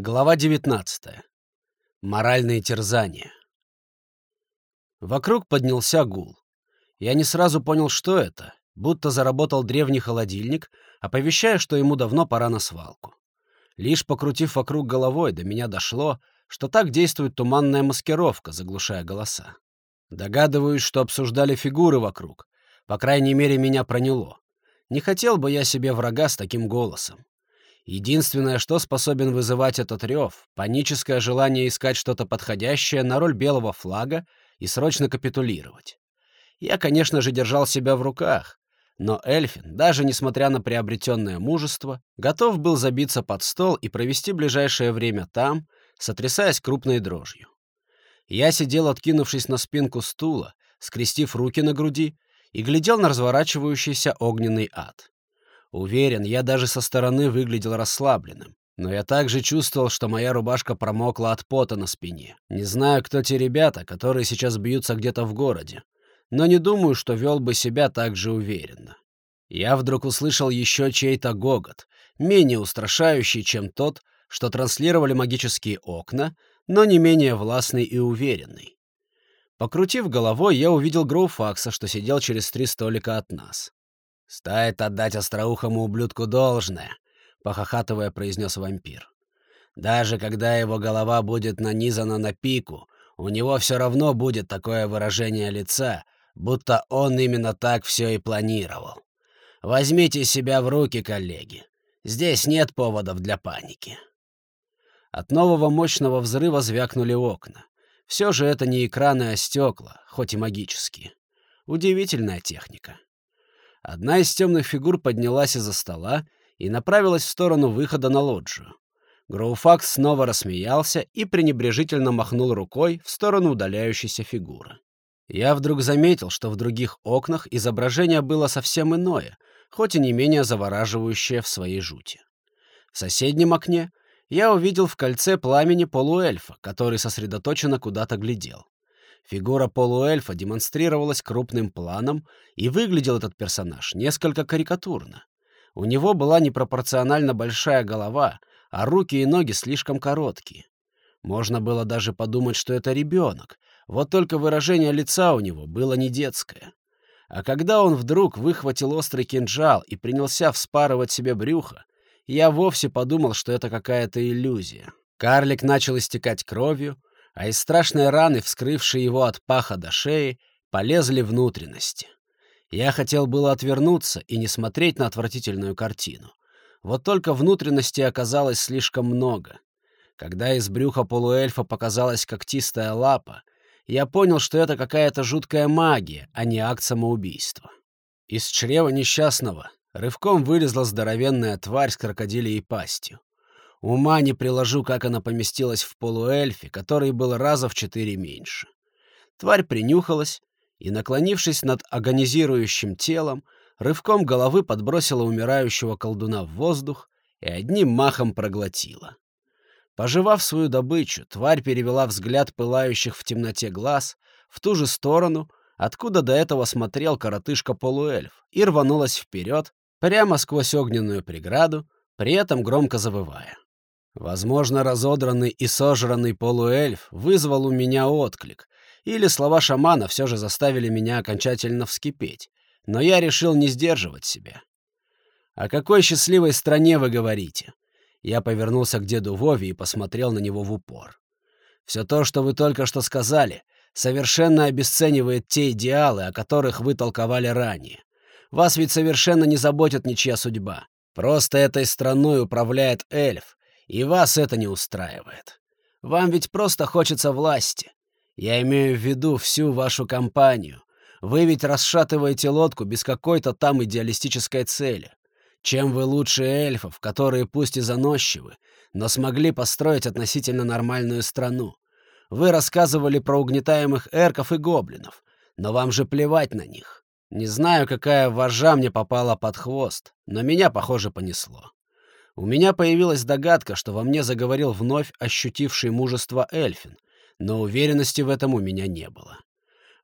Глава 19. Моральные терзания. Вокруг поднялся гул. Я не сразу понял, что это, будто заработал древний холодильник, оповещая, что ему давно пора на свалку. Лишь покрутив вокруг головой, до меня дошло, что так действует туманная маскировка, заглушая голоса. Догадываюсь, что обсуждали фигуры вокруг. По крайней мере, меня проняло. Не хотел бы я себе врага с таким голосом. Единственное, что способен вызывать этот рев — паническое желание искать что-то подходящее на роль белого флага и срочно капитулировать. Я, конечно же, держал себя в руках, но Эльфин, даже несмотря на приобретенное мужество, готов был забиться под стол и провести ближайшее время там, сотрясаясь крупной дрожью. Я сидел, откинувшись на спинку стула, скрестив руки на груди, и глядел на разворачивающийся огненный ад. Уверен, я даже со стороны выглядел расслабленным. Но я также чувствовал, что моя рубашка промокла от пота на спине. Не знаю, кто те ребята, которые сейчас бьются где-то в городе. Но не думаю, что вел бы себя так же уверенно. Я вдруг услышал еще чей-то гогот, менее устрашающий, чем тот, что транслировали магические окна, но не менее властный и уверенный. Покрутив головой, я увидел Гроуфакса, что сидел через три столика от нас. «Стоит отдать остроухому ублюдку должное», — похохатывая произнес вампир. «Даже когда его голова будет нанизана на пику, у него все равно будет такое выражение лица, будто он именно так все и планировал. Возьмите себя в руки, коллеги. Здесь нет поводов для паники». От нового мощного взрыва звякнули окна. Все же это не экраны, а стекла, хоть и магические. Удивительная техника. Одна из темных фигур поднялась из-за стола и направилась в сторону выхода на лоджию. Гроуфакс снова рассмеялся и пренебрежительно махнул рукой в сторону удаляющейся фигуры. Я вдруг заметил, что в других окнах изображение было совсем иное, хоть и не менее завораживающее в своей жути. В соседнем окне я увидел в кольце пламени полуэльфа, который сосредоточенно куда-то глядел. Фигура полуэльфа демонстрировалась крупным планом, и выглядел этот персонаж несколько карикатурно. У него была непропорционально большая голова, а руки и ноги слишком короткие. Можно было даже подумать, что это ребенок, вот только выражение лица у него было не детское. А когда он вдруг выхватил острый кинжал и принялся вспарывать себе брюхо, я вовсе подумал, что это какая-то иллюзия. Карлик начал истекать кровью, а из страшной раны, вскрывшей его от паха до шеи, полезли внутренности. Я хотел было отвернуться и не смотреть на отвратительную картину. Вот только внутренности оказалось слишком много. Когда из брюха полуэльфа показалась когтистая лапа, я понял, что это какая-то жуткая магия, а не акт самоубийства. Из чрева несчастного рывком вылезла здоровенная тварь с крокодилией пастью. Ума не приложу, как она поместилась в полуэльфе, который был раза в четыре меньше. Тварь принюхалась и, наклонившись над агонизирующим телом, рывком головы подбросила умирающего колдуна в воздух и одним махом проглотила. Пожевав свою добычу, тварь перевела взгляд пылающих в темноте глаз в ту же сторону, откуда до этого смотрел коротышка-полуэльф, и рванулась вперед, прямо сквозь огненную преграду, при этом громко завывая. Возможно, разодранный и сожранный полуэльф вызвал у меня отклик, или слова шамана все же заставили меня окончательно вскипеть, но я решил не сдерживать себя. «О какой счастливой стране вы говорите?» Я повернулся к деду Вове и посмотрел на него в упор. «Все то, что вы только что сказали, совершенно обесценивает те идеалы, о которых вы толковали ранее. Вас ведь совершенно не заботит ничья судьба. Просто этой страной управляет эльф, и вас это не устраивает. Вам ведь просто хочется власти. Я имею в виду всю вашу компанию. Вы ведь расшатываете лодку без какой-то там идеалистической цели. Чем вы лучше эльфов, которые пусть и заносчивы, но смогли построить относительно нормальную страну? Вы рассказывали про угнетаемых эрков и гоблинов, но вам же плевать на них. Не знаю, какая вожа мне попала под хвост, но меня, похоже, понесло. У меня появилась догадка, что во мне заговорил вновь ощутивший мужество Эльфин, но уверенности в этом у меня не было.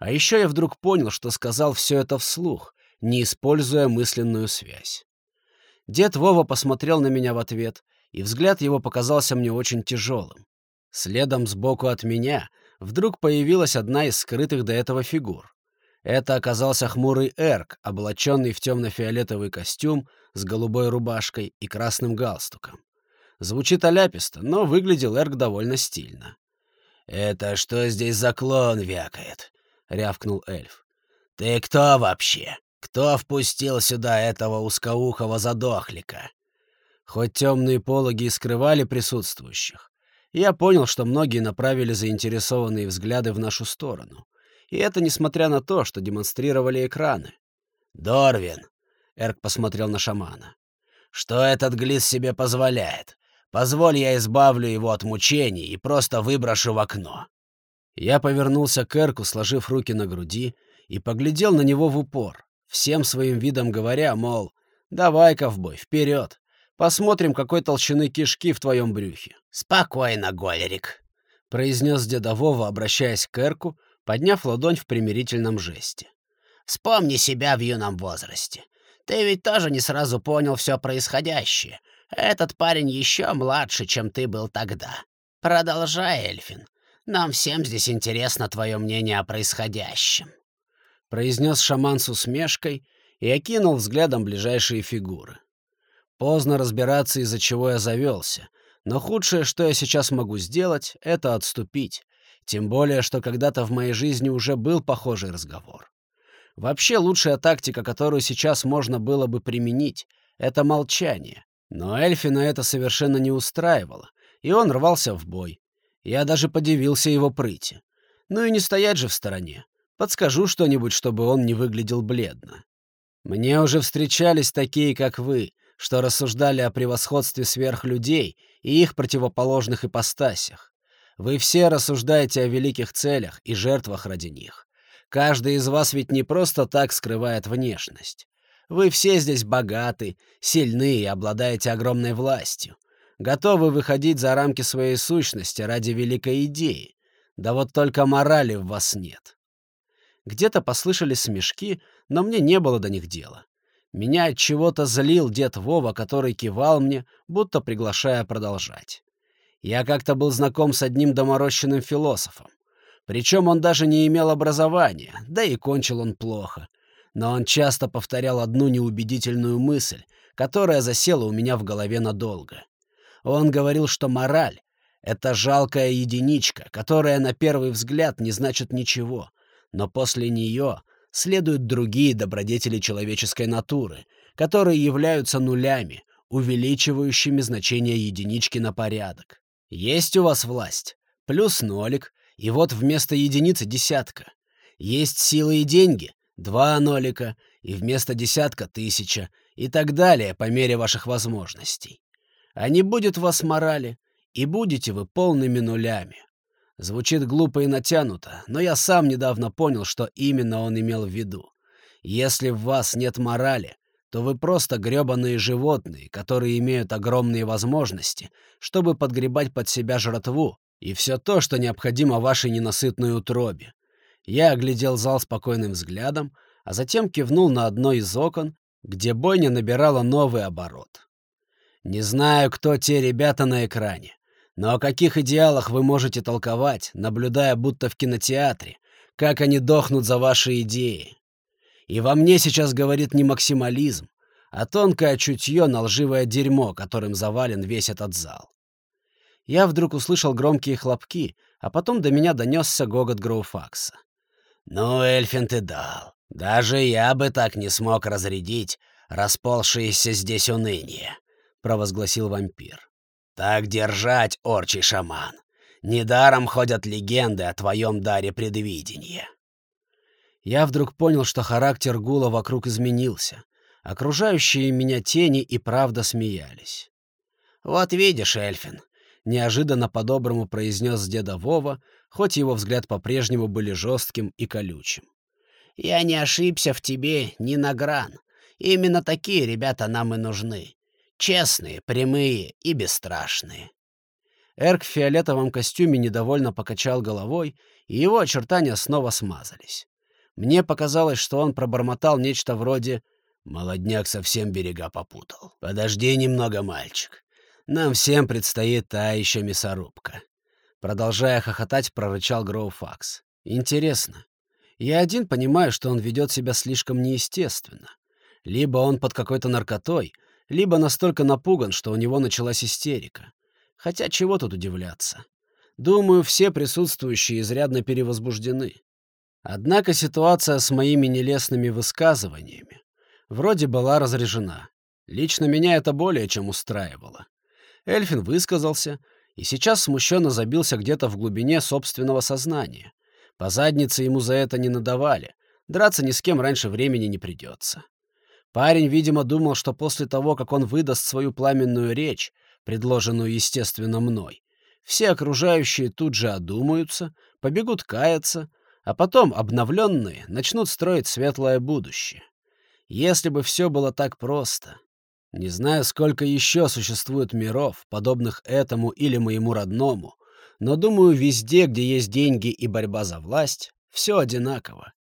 А еще я вдруг понял, что сказал все это вслух, не используя мысленную связь. Дед Вова посмотрел на меня в ответ, и взгляд его показался мне очень тяжелым. Следом сбоку от меня вдруг появилась одна из скрытых до этого фигур. Это оказался хмурый Эрк, облаченный в темно-фиолетовый костюм с голубой рубашкой и красным галстуком. Звучит оляписто, но выглядел Эрк довольно стильно. «Это что здесь за клон вякает?» — рявкнул эльф. «Ты кто вообще? Кто впустил сюда этого узкоухого задохлика?» Хоть темные пологи и скрывали присутствующих, я понял, что многие направили заинтересованные взгляды в нашу сторону. И это несмотря на то, что демонстрировали экраны. «Дорвин!» — Эрк посмотрел на шамана. «Что этот глиз себе позволяет? Позволь, я избавлю его от мучений и просто выброшу в окно». Я повернулся к Эрку, сложив руки на груди, и поглядел на него в упор, всем своим видом говоря, мол, «Давай, ковбой, вперед! Посмотрим, какой толщины кишки в твоем брюхе». «Спокойно, Голерик», — произнес деда Вова, обращаясь к Эрку, подняв ладонь в примирительном жесте. «Вспомни себя в юном возрасте. Ты ведь тоже не сразу понял все происходящее. Этот парень еще младше, чем ты был тогда. Продолжай, Эльфин. Нам всем здесь интересно твое мнение о происходящем», — произнес шаман с усмешкой и окинул взглядом ближайшие фигуры. Поздно разбираться, из-за чего я завелся, но худшее, что я сейчас могу сделать, — это отступить, тем более, что когда-то в моей жизни уже был похожий разговор. Вообще, лучшая тактика, которую сейчас можно было бы применить, — это молчание. Но Эльфина это совершенно не устраивало, и он рвался в бой. Я даже подивился его прыти. Ну и не стоять же в стороне. Подскажу что-нибудь, чтобы он не выглядел бледно. Мне уже встречались такие, как вы, что рассуждали о превосходстве сверхлюдей и их противоположных ипостасях. Вы все рассуждаете о великих целях и жертвах ради них. Каждый из вас ведь не просто так скрывает внешность. Вы все здесь богаты, сильны и обладаете огромной властью. Готовы выходить за рамки своей сущности ради великой идеи. Да вот только морали в вас нет. Где-то послышались смешки, но мне не было до них дела. Меня от чего-то злил дед Вова, который кивал мне, будто приглашая продолжать. Я как-то был знаком с одним доморощенным философом. Причем он даже не имел образования, да и кончил он плохо. Но он часто повторял одну неубедительную мысль, которая засела у меня в голове надолго. Он говорил, что мораль — это жалкая единичка, которая на первый взгляд не значит ничего, но после нее следуют другие добродетели человеческой натуры, которые являются нулями, увеличивающими значение единички на порядок. Есть у вас власть. Плюс нолик. И вот вместо единицы десятка. Есть силы и деньги. Два нолика. И вместо десятка тысяча. И так далее по мере ваших возможностей. А не будет вас морали. И будете вы полными нулями. Звучит глупо и натянуто, но я сам недавно понял, что именно он имел в виду. Если в вас нет морали, то вы просто грёбаные животные, которые имеют огромные возможности, чтобы подгребать под себя жратву и все то, что необходимо вашей ненасытной утробе. Я оглядел зал спокойным взглядом, а затем кивнул на одно из окон, где бойня набирала новый оборот. Не знаю, кто те ребята на экране, но о каких идеалах вы можете толковать, наблюдая будто в кинотеатре, как они дохнут за ваши идеи. И во мне сейчас говорит не максимализм, а тонкое чутье на лживое дерьмо, которым завален весь этот зал. Я вдруг услышал громкие хлопки, а потом до меня донесся гогот Гроуфакса. «Ну, Эльфин ты дал. Даже я бы так не смог разрядить расползшееся здесь уныние», — провозгласил вампир. «Так держать, орчий шаман. Недаром ходят легенды о твоем даре предвидения» я вдруг понял, что характер гула вокруг изменился. Окружающие меня тени и правда смеялись. «Вот видишь, Эльфин», — неожиданно по-доброму произнес деда Вова, хоть его взгляд по-прежнему были жестким и колючим. «Я не ошибся в тебе ни на гран. Именно такие ребята нам и нужны. Честные, прямые и бесстрашные». Эрк в фиолетовом костюме недовольно покачал головой, и его очертания снова смазались. Мне показалось, что он пробормотал нечто вроде «Молодняк совсем берега попутал. Подожди немного, мальчик. Нам всем предстоит та еще мясорубка. Продолжая хохотать, прорычал Гроуфакс. Интересно. Я один понимаю, что он ведет себя слишком неестественно. Либо он под какой-то наркотой, либо настолько напуган, что у него началась истерика. Хотя чего тут удивляться? Думаю, все присутствующие изрядно перевозбуждены. Однако ситуация с моими нелестными высказываниями вроде была разряжена. Лично меня это более чем устраивало. Эльфин высказался и сейчас смущенно забился где-то в глубине собственного сознания. По заднице ему за это не надавали, драться ни с кем раньше времени не придется. Парень, видимо, думал, что после того, как он выдаст свою пламенную речь, предложенную, естественно, мной, все окружающие тут же одумаются, побегут каяться, а потом, обновленные, начнут строить светлое будущее. Если бы все было так просто, не знаю, сколько еще существует миров, подобных этому или моему родному, но думаю, везде, где есть деньги и борьба за власть, все одинаково.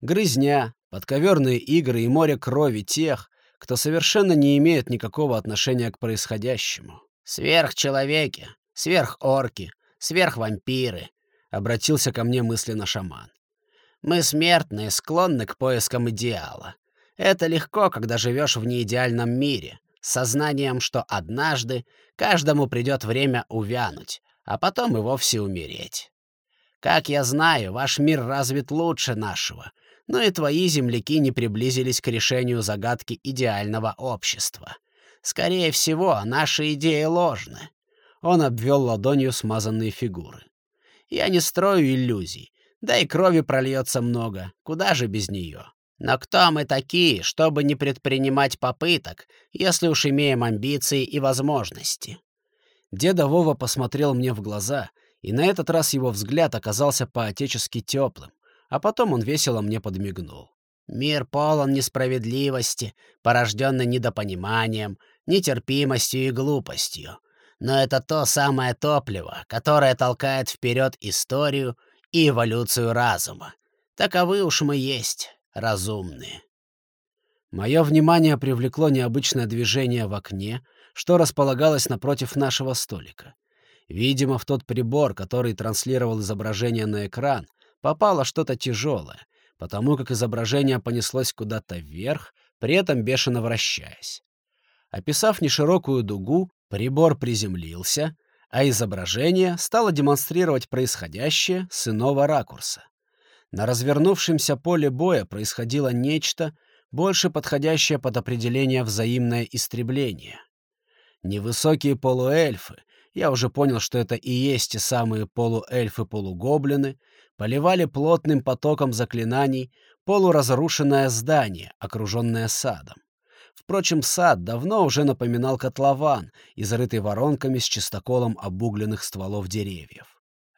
Грызня, подковерные игры и море крови тех, кто совершенно не имеет никакого отношения к происходящему. «Сверхчеловеки, сверхорки, сверхвампиры», — обратился ко мне мысленно шаман. «Мы смертные, склонны к поискам идеала. Это легко, когда живешь в неидеальном мире, с сознанием, что однажды каждому придет время увянуть, а потом и вовсе умереть. Как я знаю, ваш мир развит лучше нашего, но и твои земляки не приблизились к решению загадки идеального общества. Скорее всего, наши идеи ложны. Он обвел ладонью смазанные фигуры. Я не строю иллюзий, да и крови прольется много, куда же без нее. Но кто мы такие, чтобы не предпринимать попыток, если уж имеем амбиции и возможности?» Деда Вова посмотрел мне в глаза, и на этот раз его взгляд оказался по-отечески теплым, а потом он весело мне подмигнул. «Мир полон несправедливости, порожденный недопониманием, нетерпимостью и глупостью. Но это то самое топливо, которое толкает вперед историю и эволюцию разума. Таковы уж мы есть, разумные. Мое внимание привлекло необычное движение в окне, что располагалось напротив нашего столика. Видимо, в тот прибор, который транслировал изображение на экран, попало что-то тяжелое, потому как изображение понеслось куда-то вверх, при этом бешено вращаясь. Описав неширокую дугу, прибор приземлился, а изображение стало демонстрировать происходящее с иного ракурса. На развернувшемся поле боя происходило нечто, больше подходящее под определение взаимное истребление. Невысокие полуэльфы, я уже понял, что это и есть те самые полуэльфы-полугоблины, поливали плотным потоком заклинаний полуразрушенное здание, окруженное садом. Впрочем, сад давно уже напоминал котлован, изрытый воронками с чистоколом обугленных стволов деревьев.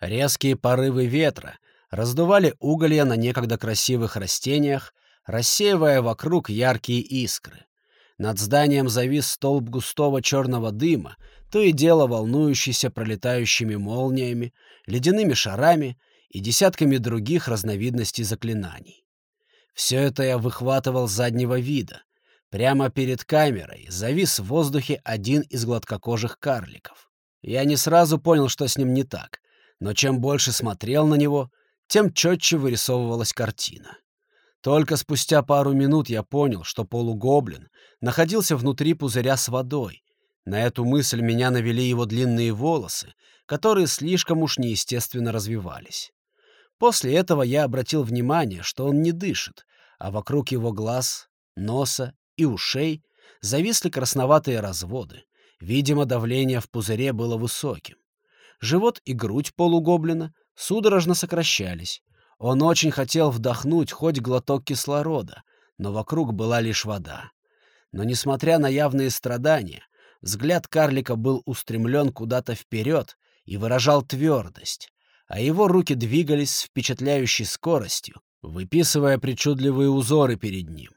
Резкие порывы ветра раздували уголья на некогда красивых растениях, рассеивая вокруг яркие искры. Над зданием завис столб густого черного дыма, то и дело волнующийся пролетающими молниями, ледяными шарами и десятками других разновидностей заклинаний. Все это я выхватывал с заднего вида. Прямо перед камерой завис в воздухе один из гладкокожих карликов. Я не сразу понял, что с ним не так, но чем больше смотрел на него — тем четче вырисовывалась картина. Только спустя пару минут я понял, что полугоблин находился внутри пузыря с водой. На эту мысль меня навели его длинные волосы, которые слишком уж неестественно развивались. После этого я обратил внимание, что он не дышит, а вокруг его глаз, носа и ушей зависли красноватые разводы. Видимо, давление в пузыре было высоким. Живот и грудь полугоблина судорожно сокращались. Он очень хотел вдохнуть хоть глоток кислорода, но вокруг была лишь вода. Но, несмотря на явные страдания, взгляд карлика был устремлен куда-то вперед и выражал твердость, а его руки двигались с впечатляющей скоростью, выписывая причудливые узоры перед ним.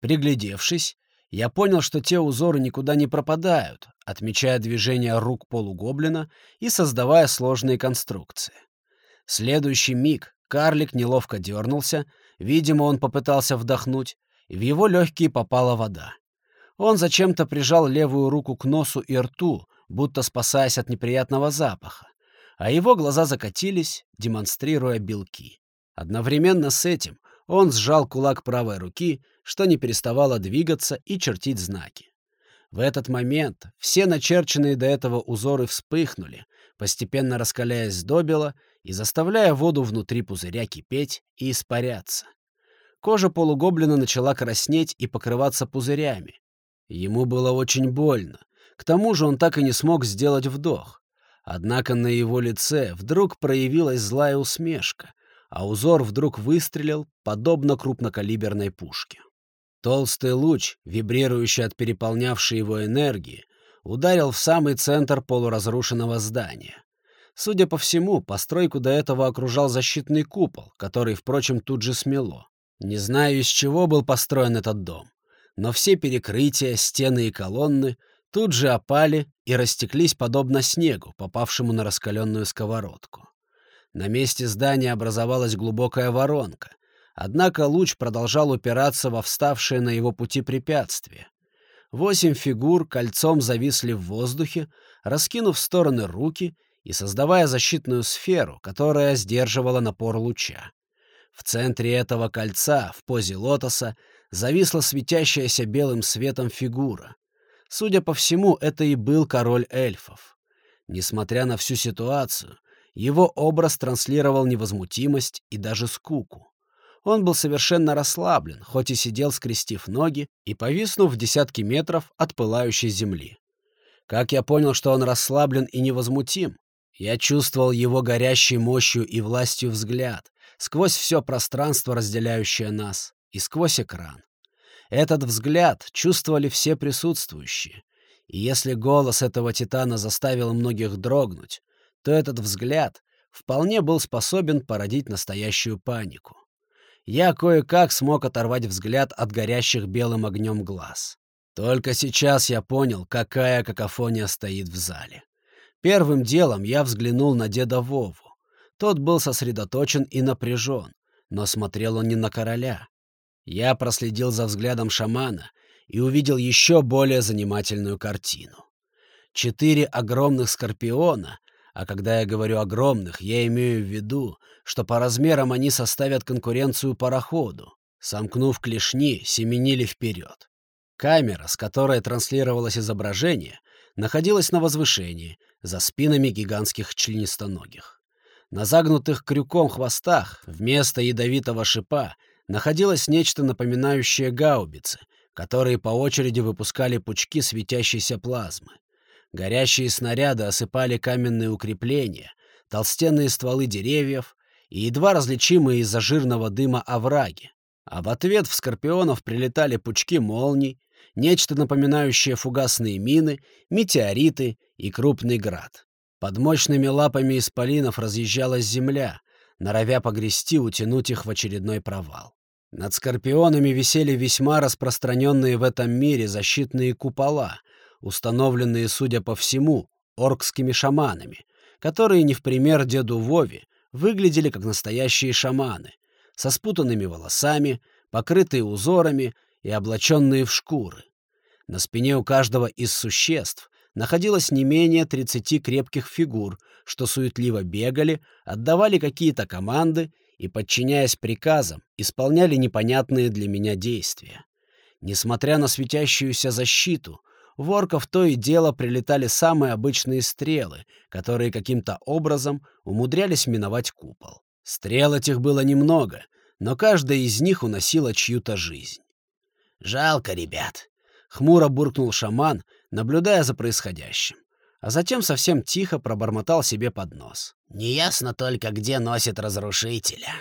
Приглядевшись, я понял, что те узоры никуда не пропадают, отмечая движения рук полугоблина и создавая сложные конструкции следующий миг карлик неловко дернулся, видимо, он попытался вдохнуть, и в его легкие попала вода. Он зачем-то прижал левую руку к носу и рту, будто спасаясь от неприятного запаха, а его глаза закатились, демонстрируя белки. Одновременно с этим он сжал кулак правой руки, что не переставало двигаться и чертить знаки. В этот момент все начерченные до этого узоры вспыхнули, постепенно раскаляясь до бела и заставляя воду внутри пузыря кипеть и испаряться. Кожа полугоблина начала краснеть и покрываться пузырями. Ему было очень больно. К тому же он так и не смог сделать вдох. Однако на его лице вдруг проявилась злая усмешка, а узор вдруг выстрелил, подобно крупнокалиберной пушке. Толстый луч, вибрирующий от переполнявшей его энергии, ударил в самый центр полуразрушенного здания. Судя по всему, постройку до этого окружал защитный купол, который, впрочем, тут же смело. Не знаю, из чего был построен этот дом, но все перекрытия, стены и колонны тут же опали и растеклись подобно снегу, попавшему на раскаленную сковородку. На месте здания образовалась глубокая воронка, однако луч продолжал упираться во вставшее на его пути препятствие. Восемь фигур кольцом зависли в воздухе, раскинув в стороны руки и создавая защитную сферу, которая сдерживала напор луча. В центре этого кольца, в позе лотоса, зависла светящаяся белым светом фигура. Судя по всему, это и был король эльфов. Несмотря на всю ситуацию, его образ транслировал невозмутимость и даже скуку. Он был совершенно расслаблен, хоть и сидел, скрестив ноги и повиснув в десятки метров от пылающей земли. Как я понял, что он расслаблен и невозмутим? Я чувствовал его горящей мощью и властью взгляд, сквозь все пространство, разделяющее нас, и сквозь экран. Этот взгляд чувствовали все присутствующие. И если голос этого титана заставил многих дрогнуть, то этот взгляд вполне был способен породить настоящую панику. Я кое-как смог оторвать взгляд от горящих белым огнем глаз. Только сейчас я понял, какая какофония стоит в зале. Первым делом я взглянул на деда Вову. Тот был сосредоточен и напряжен, но смотрел он не на короля. Я проследил за взглядом шамана и увидел еще более занимательную картину. Четыре огромных скорпиона, а когда я говорю огромных, я имею в виду, что по размерам они составят конкуренцию пароходу, сомкнув клешни, семенили вперед. Камера, с которой транслировалось изображение, находилась на возвышении, за спинами гигантских членистоногих. На загнутых крюком хвостах вместо ядовитого шипа находилось нечто напоминающее гаубицы, которые по очереди выпускали пучки светящейся плазмы. Горящие снаряды осыпали каменные укрепления, толстенные стволы деревьев и едва различимые из-за жирного дыма овраги. А в ответ в скорпионов прилетали пучки молний, нечто напоминающее фугасные мины, метеориты и крупный град. Под мощными лапами исполинов разъезжалась земля, норовя погрести, утянуть их в очередной провал. Над скорпионами висели весьма распространенные в этом мире защитные купола, установленные, судя по всему, оркскими шаманами, которые, не в пример деду Вове, выглядели как настоящие шаманы, со спутанными волосами, покрытые узорами и облаченные в шкуры. На спине у каждого из существ находилось не менее 30 крепких фигур, что суетливо бегали, отдавали какие-то команды и, подчиняясь приказам, исполняли непонятные для меня действия. Несмотря на светящуюся защиту, в орков то и дело прилетали самые обычные стрелы, которые каким-то образом умудрялись миновать купол. Стрел этих было немного, но каждая из них уносила чью-то жизнь. «Жалко, ребят», — хмуро буркнул шаман, наблюдая за происходящим. А затем совсем тихо пробормотал себе под нос. «Неясно только, где носит разрушителя».